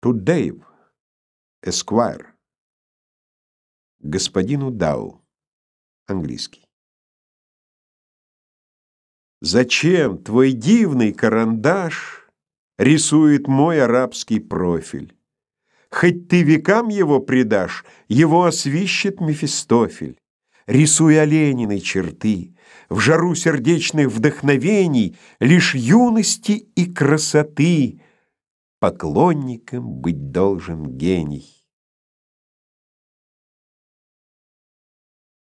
To Dave, Esquire. Господину Дау. Английский. Зачем твой дивный карандаш Рисует мой арабский профиль? Хоть ты векам его предашь, Его освищет Мефистофель. Рисуя Лениной черты, В жару сердечных вдохновений Лишь юности и красоты Поклонником быть должен гений.